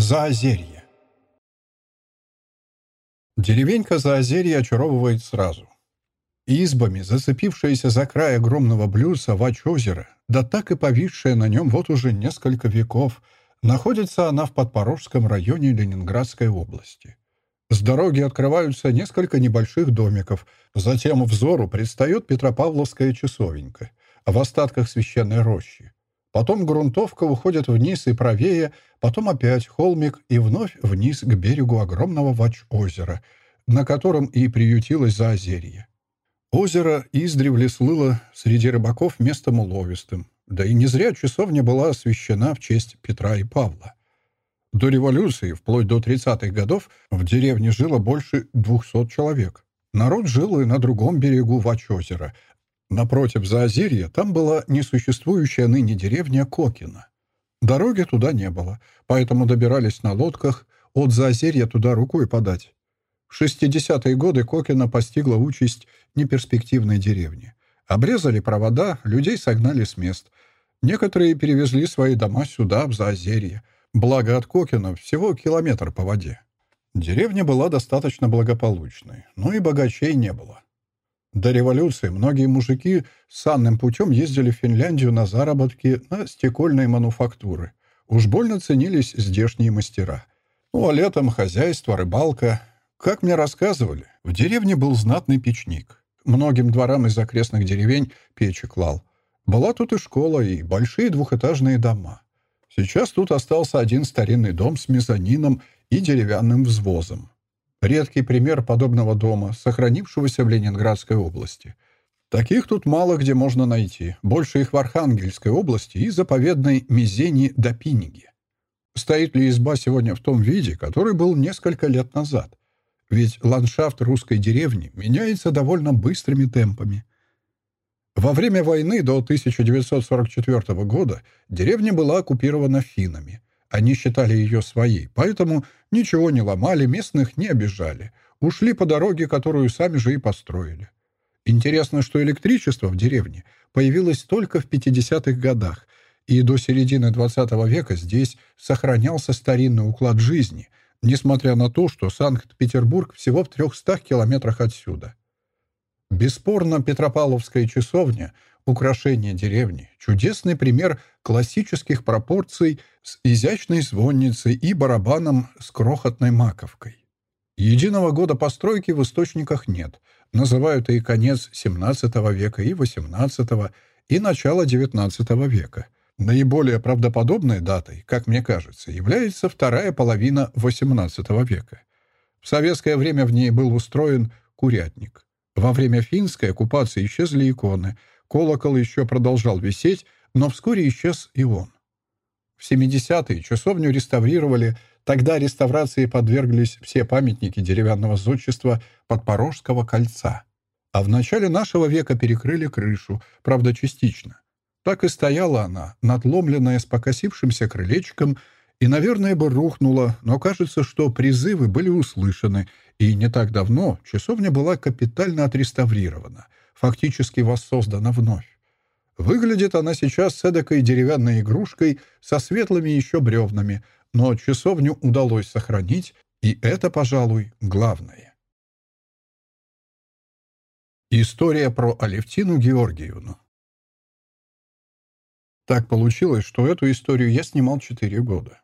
Заозерье. Деревенька Заозерье очаровывает сразу. Избами, зацепившаяся за край огромного блюдца вач озера, да так и повисшая на нем вот уже несколько веков, находится она в Подпорожском районе Ленинградской области. С дороги открываются несколько небольших домиков, затем взору предстает Петропавловская часовенька, в остатках священной рощи. Потом грунтовка уходит вниз и правее, потом опять холмик и вновь вниз к берегу огромного вач-озера, на котором и приютилось заозерье. Озеро издревле слыло среди рыбаков местом уловистым, да и не зря часовня была освящена в честь Петра и Павла. До революции, вплоть до 30-х годов, в деревне жило больше 200 человек. Народ жил и на другом берегу Вач-озера, Напротив Заозерья там была несуществующая ныне деревня Кокина. Дороги туда не было, поэтому добирались на лодках от Заозерья туда рукой подать. В 60-е годы Кокина постигла участь неперспективной деревни. Обрезали провода, людей согнали с мест. Некоторые перевезли свои дома сюда, в Заозерье. Благо от Кокина всего километр по воде. Деревня была достаточно благополучной, но и богачей не было. До революции многие мужики санным путем ездили в Финляндию на заработки на стекольные мануфактуры. Уж больно ценились здешние мастера. Ну а летом хозяйство, рыбалка. Как мне рассказывали, в деревне был знатный печник. Многим дворам из окрестных деревень печи клал. Была тут и школа, и большие двухэтажные дома. Сейчас тут остался один старинный дом с мезонином и деревянным взвозом. Редкий пример подобного дома, сохранившегося в Ленинградской области. Таких тут мало где можно найти. Больше их в Архангельской области и заповедной Мизени до Пиниги. Стоит ли изба сегодня в том виде, который был несколько лет назад? Ведь ландшафт русской деревни меняется довольно быстрыми темпами. Во время войны до 1944 года деревня была оккупирована финнами – они считали ее своей, поэтому ничего не ломали, местных не обижали. Ушли по дороге, которую сами же и построили. Интересно, что электричество в деревне появилось только в 50-х годах, и до середины 20 века здесь сохранялся старинный уклад жизни, несмотря на то, что Санкт-Петербург всего в 300 километрах отсюда. Бесспорно, Петропавловская часовня украшение деревни, чудесный пример классических пропорций с изящной звонницей и барабаном с крохотной маковкой. Единого года постройки в источниках нет. Называют и конец XVII века, и XVIII, и начало XIX века. Наиболее правдоподобной датой, как мне кажется, является вторая половина XVIII века. В советское время в ней был устроен курятник. Во время финской оккупации исчезли иконы – Колокол еще продолжал висеть, но вскоре исчез и он. В 70-е часовню реставрировали, тогда реставрации подверглись все памятники деревянного зодчества Подпорожского кольца. А в начале нашего века перекрыли крышу, правда, частично. Так и стояла она, надломленная с покосившимся крылечком, и, наверное, бы рухнула, но кажется, что призывы были услышаны, и не так давно часовня была капитально отреставрирована — фактически воссоздана вновь. Выглядит она сейчас с эдакой деревянной игрушкой со светлыми еще бревнами, но часовню удалось сохранить, и это, пожалуй, главное. История про Алевтину Георгиевну Так получилось, что эту историю я снимал четыре года.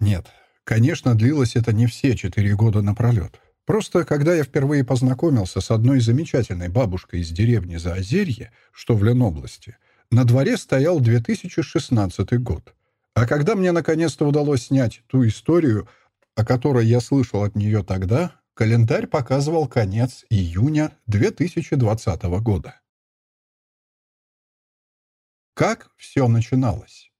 Нет, конечно, длилось это не все четыре года напролет. Просто когда я впервые познакомился с одной замечательной бабушкой из деревни Заозерье, что в Ленобласти, на дворе стоял 2016 год. А когда мне наконец-то удалось снять ту историю, о которой я слышал от нее тогда, календарь показывал конец июня 2020 года. Как все начиналось?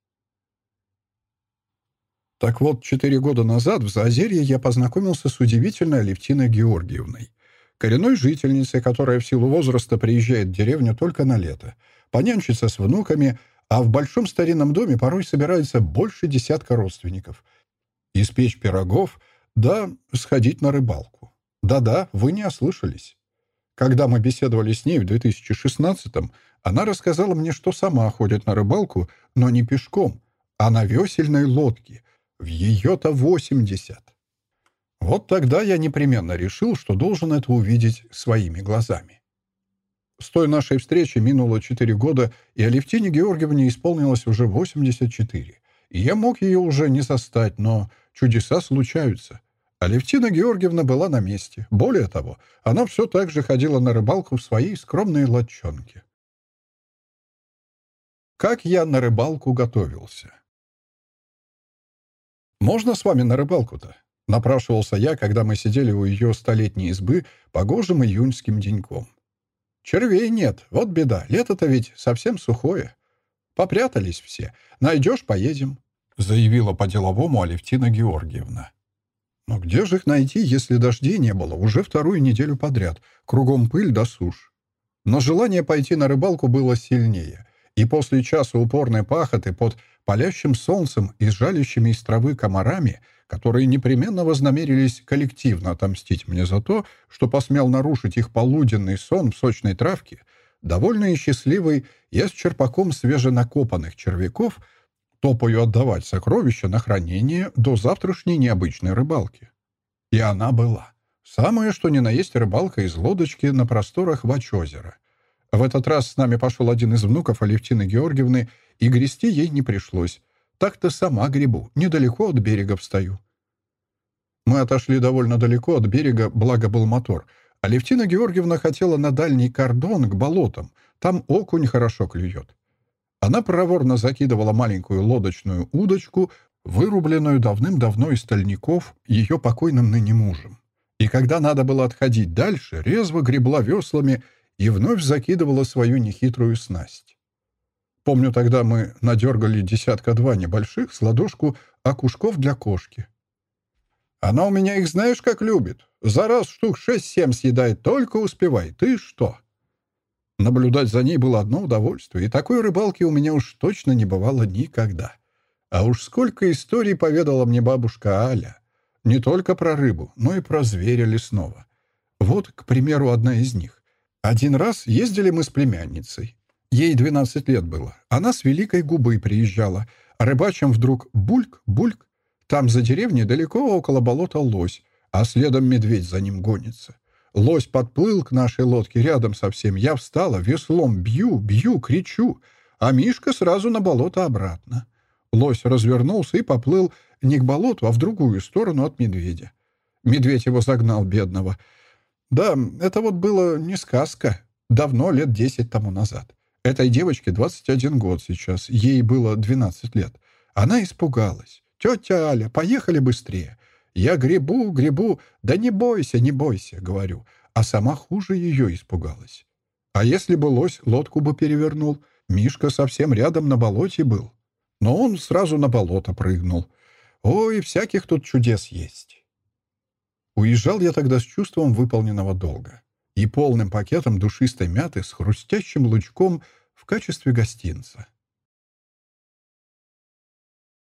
Так вот, четыре года назад в Заозерье я познакомился с удивительной Алевтиной Георгиевной, коренной жительницей, которая в силу возраста приезжает в деревню только на лето, понянчиться с внуками, а в большом старинном доме порой собирается больше десятка родственников. Испечь пирогов, да сходить на рыбалку. Да-да, вы не ослышались. Когда мы беседовали с ней в 2016-м, она рассказала мне, что сама ходит на рыбалку, но не пешком, а на весельной лодке — В ее-то восемьдесят. Вот тогда я непременно решил, что должен это увидеть своими глазами. С той нашей встречи минуло четыре года, и Алевтине Георгиевне исполнилось уже 84. И я мог ее уже не застать, но чудеса случаются. Алевтина Георгиевна была на месте. Более того, она все так же ходила на рыбалку в своей скромной лодчонке. Как я на рыбалку готовился? «Можно с вами на рыбалку-то?» — напрашивался я, когда мы сидели у ее столетней избы погожим июньским деньком. «Червей нет, вот беда, лето-то ведь совсем сухое. Попрятались все. Найдешь — поедем», — заявила по-деловому Алевтина Георгиевна. Но где же их найти, если дождей не было уже вторую неделю подряд, кругом пыль да сушь? Но желание пойти на рыбалку было сильнее, и после часа упорной пахоты под палящим солнцем и жалящими из травы комарами, которые непременно вознамерились коллективно отомстить мне за то, что посмел нарушить их полуденный сон в сочной травке, довольный и счастливый, я с черпаком свеженакопанных червяков — топаю отдавать сокровища на хранение до завтрашней необычной рыбалки. И она была. Самое, что ни на есть рыбалка из лодочки на просторах Вачозера. В этот раз с нами пошел один из внуков Алевтины Георгиевны, и грести ей не пришлось. Так-то сама грибу, недалеко от берега встаю. Мы отошли довольно далеко от берега, благо был мотор. Алевтина Георгиевна хотела на дальний кордон к болотам. Там окунь хорошо клюет. Она проворно закидывала маленькую лодочную удочку, вырубленную давным-давно из стальников ее покойным ныне мужем. И когда надо было отходить дальше, резво гребла веслами и вновь закидывала свою нехитрую снасть. Помню, тогда мы надергали десятка-два небольших с ладошку окушков для кошки. Она у меня их знаешь как любит. За раз штук шесть-семь съедает, только успевай. Ты что? Наблюдать за ней было одно удовольствие, и такой рыбалки у меня уж точно не бывало никогда. А уж сколько историй поведала мне бабушка Аля. Не только про рыбу, но и про зверя лесного. Вот, к примеру, одна из них. Один раз ездили мы с племянницей. Ей 12 лет было. Она с Великой Губы приезжала. Рыбачим вдруг бульк-бульк. Там за деревней далеко около болота лось, а следом медведь за ним гонится. Лось подплыл к нашей лодке рядом совсем. Я встала, веслом бью, бью, кричу, а Мишка сразу на болото обратно. Лось развернулся и поплыл не к болоту, а в другую сторону от медведя. Медведь его загнал, бедного. Да, это вот было не сказка. Давно, лет десять тому назад. Этой девочке 21 год сейчас, ей было 12 лет. Она испугалась. «Тетя Аля, поехали быстрее. Я гребу, гребу, да не бойся, не бойся, говорю. А сама хуже ее испугалась. А если бы лось лодку бы перевернул, Мишка совсем рядом на болоте был. Но он сразу на болото прыгнул. Ой, всяких тут чудес есть. Уезжал я тогда с чувством выполненного долга и полным пакетом душистой мяты с хрустящим лучком в качестве гостинца.